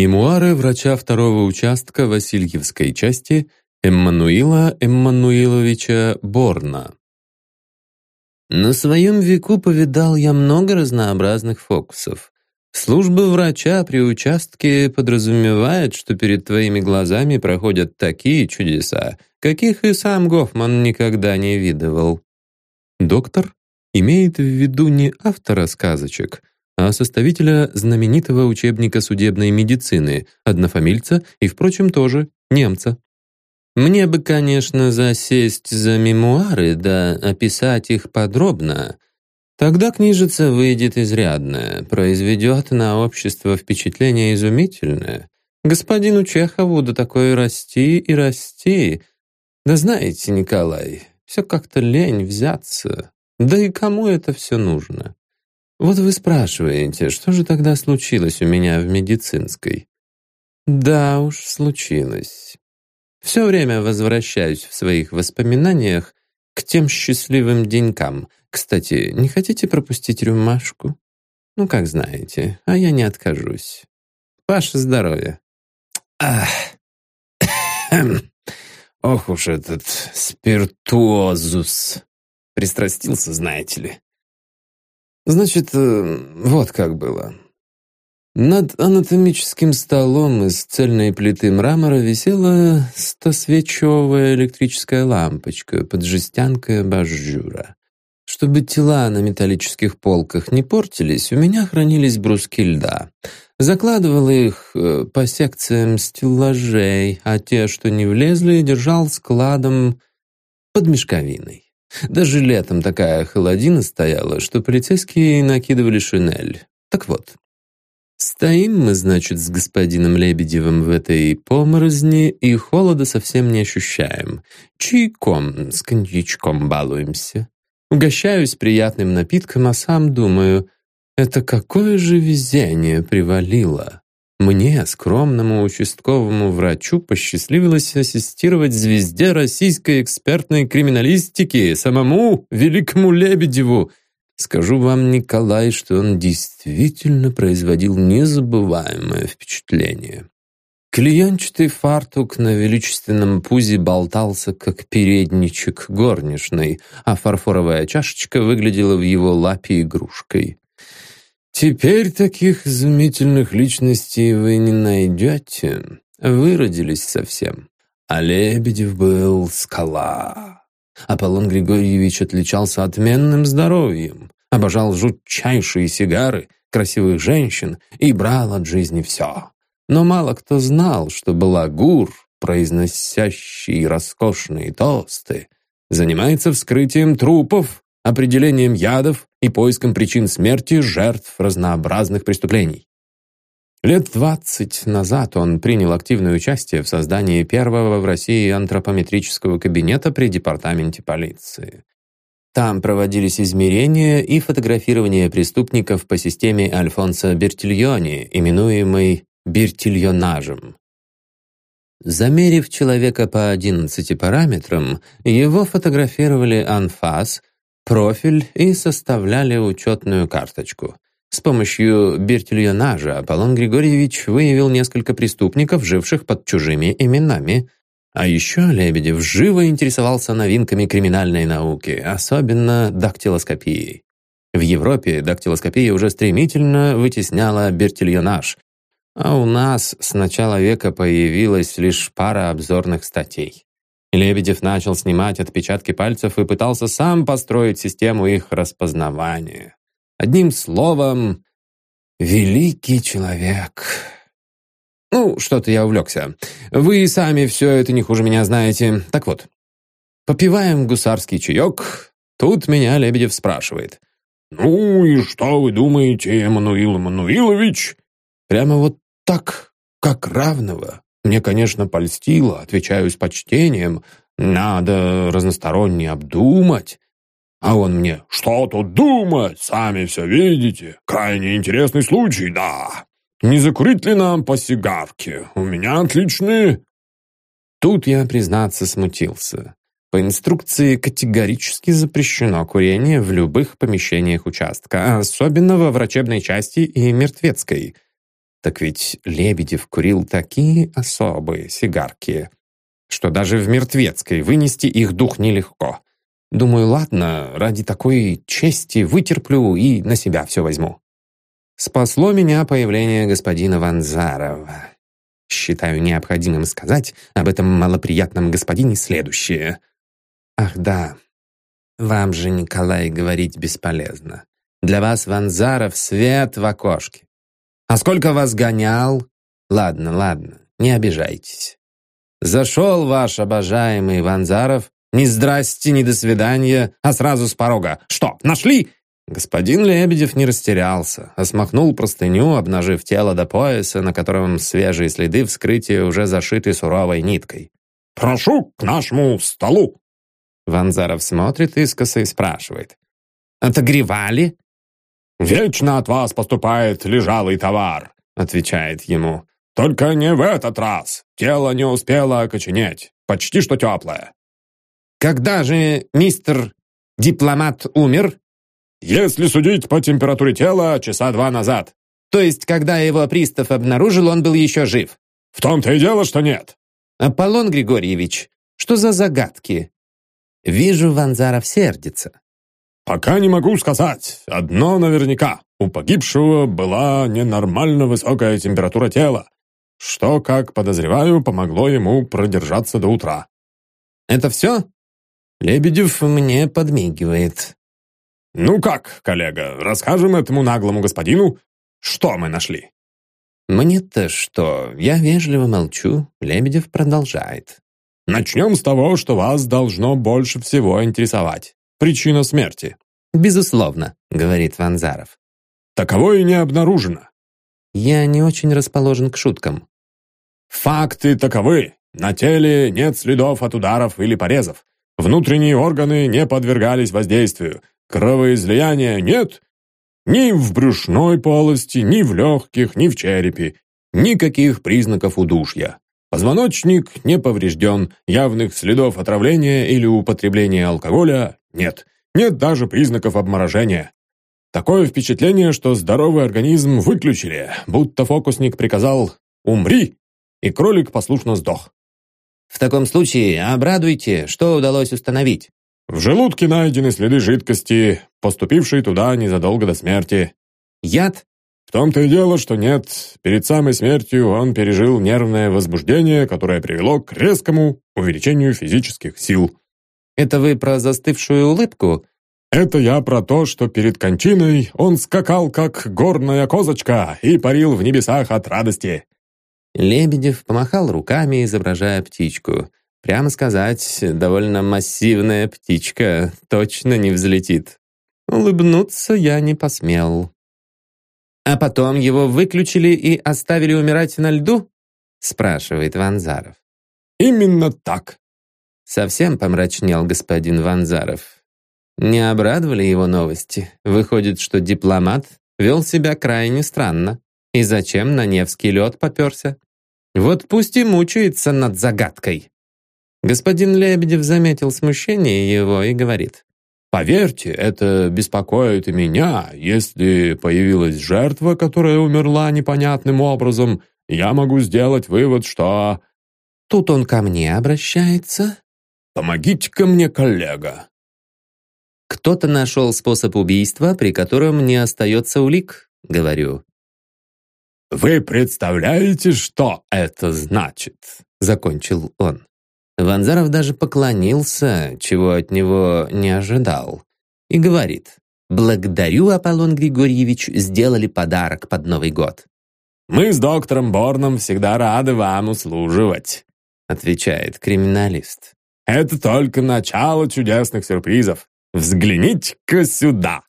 Мемуары врача второго участка Васильевской части Эммануила Эммануиловича Борна. На своем веку повидал я много разнообразных фокусов. Служба врача при участке подразумевает, что перед твоими глазами проходят такие чудеса, каких и сам Гофман никогда не видывал. Доктор имеет в виду не автора сказочек, а составителя знаменитого учебника судебной медицины, однофамильца и, впрочем, тоже немца. Мне бы, конечно, засесть за мемуары, да описать их подробно. Тогда книжица выйдет изрядная, произведет на общество впечатление изумительное. Господину Чехову до такой расти и расти. Да знаете, Николай, все как-то лень взяться. Да и кому это все нужно? Вот вы спрашиваете, что же тогда случилось у меня в медицинской? Да уж, случилось. Все время возвращаюсь в своих воспоминаниях к тем счастливым денькам. Кстати, не хотите пропустить рюмашку? Ну, как знаете, а я не откажусь. Ваше здоровье. Ах. Ох уж этот спиртуозус. Пристрастился, знаете ли. Значит, э, вот как было. Над анатомическим столом из цельной плиты мрамора висела стосвечевая электрическая лампочка под жестянкой абажура. Чтобы тела на металлических полках не портились, у меня хранились бруски льда. Закладывал их э, по секциям стеллажей, а те, что не влезли, держал складом под мешковиной. Даже летом такая холодина стояла, что полицейские накидывали шинель. Так вот, Стоим мы, значит, с господином Лебедевым в этой поморозни и холода совсем не ощущаем. Чайком с коньячком балуемся. Угощаюсь приятным напитком, а сам думаю, это какое же везение привалило. Мне, скромному участковому врачу, посчастливилось ассистировать звезде российской экспертной криминалистики, самому великому Лебедеву, Скажу вам, Николай, что он действительно производил незабываемое впечатление. Клеенчатый фартук на величественном пузе болтался, как передничек горничной, а фарфоровая чашечка выглядела в его лапе игрушкой. Теперь таких изумительных личностей вы не найдете. Выродились совсем. А Лебедев был скала. Аполлон Григорьевич отличался отменным здоровьем, обожал жутчайшие сигары, красивых женщин и брал от жизни все. Но мало кто знал, что балагур, произносящий роскошные тосты, занимается вскрытием трупов, определением ядов и поиском причин смерти жертв разнообразных преступлений. Лет двадцать назад он принял активное участие в создании первого в России антропометрического кабинета при департаменте полиции. Там проводились измерения и фотографирование преступников по системе Альфонсо Бертильони, именуемой бертильонажем. Замерив человека по 11 параметрам, его фотографировали анфас, профиль и составляли учетную карточку – с помощью бертильонажа Аполлон Григорьевич выявил несколько преступников, живших под чужими именами. А еще Лебедев живо интересовался новинками криминальной науки, особенно дактилоскопией. В Европе дактилоскопия уже стремительно вытесняла бертильонаж, а у нас с начала века появилась лишь пара обзорных статей. Лебедев начал снимать отпечатки пальцев и пытался сам построить систему их распознавания. Одним словом, великий человек. Ну, что-то я увлекся. Вы сами все это не хуже меня знаете. Так вот, попиваем гусарский чаек. Тут меня Лебедев спрашивает. «Ну и что вы думаете, Эммануил Эммануилович?» Прямо вот так, как равного. Мне, конечно, польстило, отвечаю с почтением. Надо разносторонне обдумать. А он мне, что тут думать, сами все видите. Крайне интересный случай, да. Не закурить ли нам по сигарке? У меня отличные... Тут я, признаться, смутился. По инструкции категорически запрещено курение в любых помещениях участка, особенно во врачебной части и мертвецкой. Так ведь Лебедев курил такие особые сигарки, что даже в мертвецкой вынести их дух нелегко. Думаю, ладно, ради такой чести вытерплю и на себя все возьму. Спасло меня появление господина Ванзарова. Считаю необходимым сказать об этом малоприятном господине следующее. Ах да, вам же, Николай, говорить бесполезно. Для вас Ванзаров свет в окошке. А сколько вас гонял? Ладно, ладно, не обижайтесь. Зашел ваш обожаемый Ванзаров, ни здрасте, ни до свидания, а сразу с порога. Что, нашли? Господин Лебедев не растерялся, а простыню, обнажив тело до пояса, на котором свежие следы вскрытия уже зашиты суровой ниткой. «Прошу к нашему столу!» Ванзаров смотрит искоса и спрашивает. «Отогревали?» «Вечно от вас поступает лежалый товар», отвечает ему. «Только не в этот раз. Тело не успело окоченеть. Почти что теплое». «Когда же мистер дипломат умер?» «Если судить по температуре тела, часа два назад». «То есть, когда его пристав обнаружил, он был еще жив?» «В том-то и дело, что нет». «Аполлон Григорьевич, что за загадки?» «Вижу, Ванзаров сердится». «Пока не могу сказать. Одно наверняка. У погибшего была ненормально высокая температура тела, что, как подозреваю, помогло ему продержаться до утра». «Это все?» Лебедев мне подмигивает. «Ну как, коллега, расскажем этому наглому господину, что мы нашли?» «Мне-то что? Я вежливо молчу. Лебедев продолжает. «Начнем с того, что вас должно больше всего интересовать. Причина смерти». «Безусловно», — говорит Ванзаров. «Таковой не обнаружено». «Я не очень расположен к шуткам». «Факты таковы. На теле нет следов от ударов или порезов. Внутренние органы не подвергались воздействию. Кровоизлияния нет ни в брюшной полости, ни в легких, ни в черепе. Никаких признаков удушья. Позвоночник не поврежден, явных следов отравления или употребления алкоголя нет. Нет даже признаков обморожения. Такое впечатление, что здоровый организм выключили, будто фокусник приказал «умри», и кролик послушно сдох. В таком случае обрадуйте, что удалось установить. В желудке найдены следы жидкости, поступившей туда незадолго до смерти. Яд? В том-то и дело, что нет. Перед самой смертью он пережил нервное возбуждение, которое привело к резкому увеличению физических сил. Это вы про застывшую улыбку? Это я про то, что перед кончиной он скакал, как горная козочка, и парил в небесах от радости. Лебедев помахал руками, изображая птичку. Прямо сказать, довольно массивная птичка точно не взлетит. Улыбнуться я не посмел. «А потом его выключили и оставили умирать на льду?» спрашивает Ванзаров. «Именно так». Совсем помрачнел господин Ванзаров. Не обрадовали его новости. Выходит, что дипломат вел себя крайне странно. И зачем на Невский лед поперся? Вот пусть и мучается над загадкой. Господин Лебедев заметил смущение его и говорит. «Поверьте, это беспокоит и меня. Если появилась жертва, которая умерла непонятным образом, я могу сделать вывод, что...» Тут он ко мне обращается. «Помогите-ка мне, коллега». «Кто-то нашел способ убийства, при котором не остается улик», — говорю. «Вы представляете, что это значит?» — закончил он. Ванзаров даже поклонился, чего от него не ожидал, и говорит, «Благодарю, Аполлон Григорьевич, сделали подарок под Новый год». «Мы с доктором Борном всегда рады вам услуживать», отвечает криминалист. «Это только начало чудесных сюрпризов. Взгляните-ка сюда!»